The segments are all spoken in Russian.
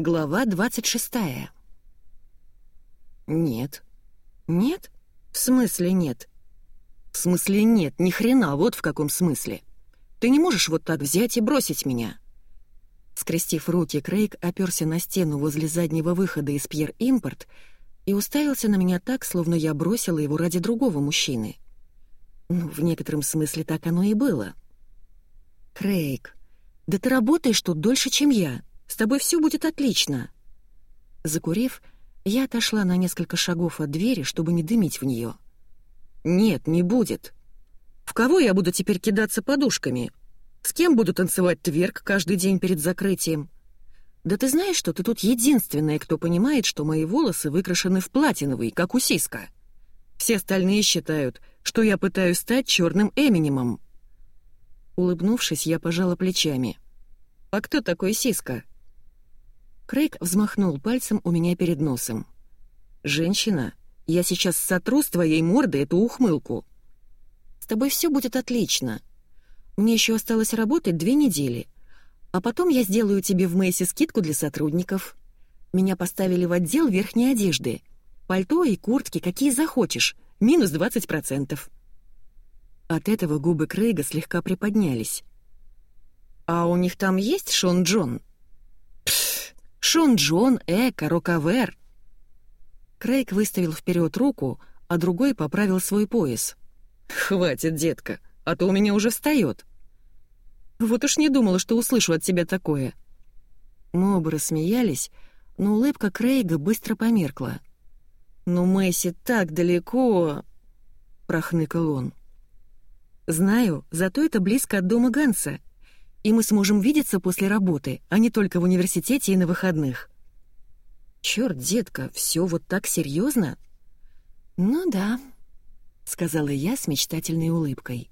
Глава 26. Нет. Нет? В смысле нет? В смысле нет, ни хрена, вот в каком смысле. Ты не можешь вот так взять и бросить меня. Скрестив руки, Крейг оперся на стену возле заднего выхода из Пьер Импорт и уставился на меня так, словно я бросила его ради другого мужчины. Ну, в некотором смысле так оно и было. «Крейг, да ты работаешь тут дольше, чем я. С тобой все будет отлично». Закурив, я отошла на несколько шагов от двери, чтобы не дымить в нее. «Нет, не будет. В кого я буду теперь кидаться подушками? С кем буду танцевать тверк каждый день перед закрытием? Да ты знаешь, что ты тут единственная, кто понимает, что мои волосы выкрашены в платиновый, как у Сиска. Все остальные считают, что я пытаюсь стать черным Эминемом». Улыбнувшись, я пожала плечами. «А кто такой Сиска?» Крейг взмахнул пальцем у меня перед носом. «Женщина, я сейчас сотру с твоей морды эту ухмылку. С тобой все будет отлично. Мне еще осталось работать две недели, а потом я сделаю тебе в Мэйсе скидку для сотрудников. Меня поставили в отдел верхней одежды. Пальто и куртки, какие захочешь, минус 20%. От этого губы Крейга слегка приподнялись. «А у них там есть Шон Джон?» Пф, «Шон Джон, Эко, Рокавер». Крейг выставил вперед руку, а другой поправил свой пояс. «Хватит, детка, а то у меня уже встает. Вот уж не думала, что услышу от тебя такое». Мы оба рассмеялись, но улыбка Крейга быстро померкла. «Ну, Месси так далеко...» — прохныкал он. «Знаю, зато это близко от дома Ганса, и мы сможем видеться после работы, а не только в университете и на выходных». «Чёрт, детка, всё вот так серьёзно?» «Ну да», — сказала я с мечтательной улыбкой.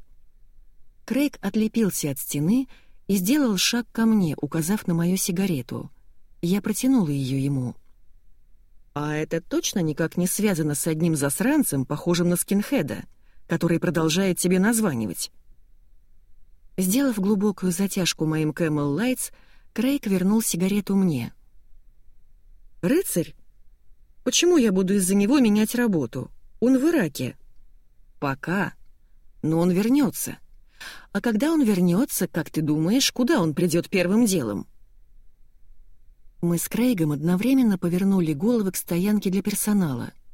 Крейг отлепился от стены и сделал шаг ко мне, указав на мою сигарету. Я протянула её ему. «А это точно никак не связано с одним засранцем, похожим на скинхеда?» который продолжает тебе названивать. Сделав глубокую затяжку моим Camel Lights, Крейг вернул сигарету мне. «Рыцарь? Почему я буду из-за него менять работу? Он в Ираке». «Пока. Но он вернется. А когда он вернется, как ты думаешь, куда он придет первым делом?» Мы с Крейгом одновременно повернули головы к стоянке для персонала —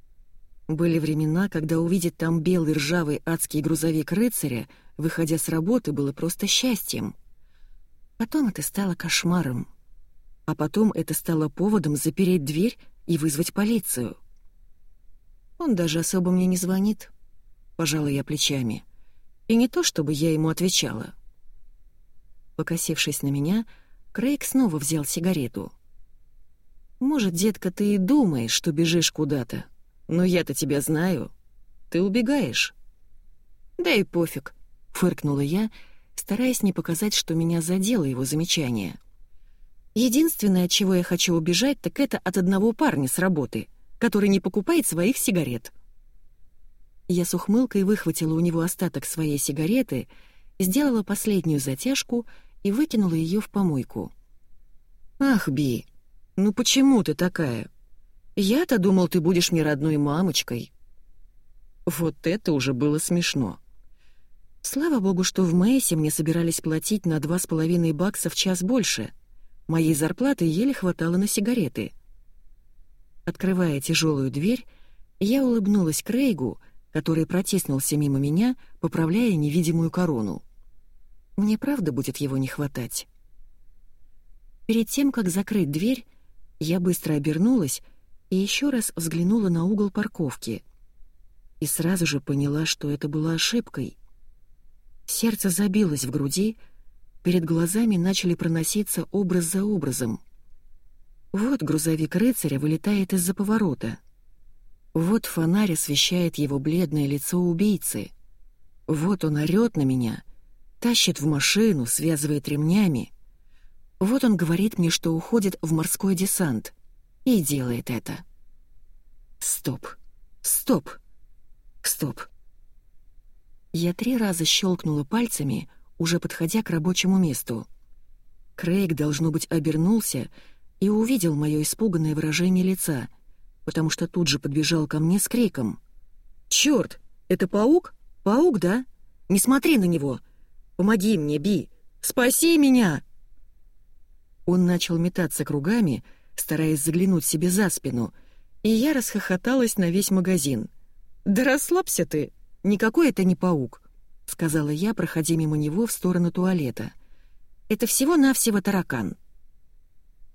были времена, когда увидеть там белый ржавый адский грузовик рыцаря, выходя с работы, было просто счастьем. Потом это стало кошмаром. А потом это стало поводом запереть дверь и вызвать полицию. Он даже особо мне не звонит. Пожала я плечами. И не то, чтобы я ему отвечала. Покосившись на меня, Крейг снова взял сигарету. «Может, детка, ты и думаешь, что бежишь куда-то, но я-то тебя знаю. Ты убегаешь». «Да и пофиг», — фыркнула я, стараясь не показать, что меня задело его замечание. «Единственное, от чего я хочу убежать, так это от одного парня с работы, который не покупает своих сигарет». Я с ухмылкой выхватила у него остаток своей сигареты, сделала последнюю затяжку и выкинула ее в помойку. «Ах, Би, ну почему ты такая? Я-то думал, ты будешь мне родной мамочкой». Вот это уже было смешно. Слава богу, что в Мэйсе мне собирались платить на два с половиной бакса в час больше. Моей зарплаты еле хватало на сигареты. Открывая тяжелую дверь, я улыбнулась Крейгу, который протиснулся мимо меня, поправляя невидимую корону. Мне правда будет его не хватать. Перед тем, как закрыть дверь, я быстро обернулась и еще раз взглянула на угол парковки. И сразу же поняла, что это была ошибкой. Сердце забилось в груди, перед глазами начали проноситься образ за образом. Вот грузовик рыцаря вылетает из-за поворота. Вот фонарь освещает его бледное лицо убийцы. Вот он орёт на меня, тащит в машину, связывает ремнями. Вот он говорит мне, что уходит в морской десант — и делает это. Стоп, стоп, стоп. Я три раза щелкнула пальцами, уже подходя к рабочему месту. Крейг, должно быть, обернулся и увидел мое испуганное выражение лица, потому что тут же подбежал ко мне с криком. «Чёрт, это паук? Паук, да? Не смотри на него! Помоги мне, Би! Спаси меня!» Он начал метаться кругами, стараясь заглянуть себе за спину, и я расхохоталась на весь магазин. «Да расслабься ты! Никакой это не паук!» — сказала я, проходя мимо него в сторону туалета. «Это всего-навсего таракан».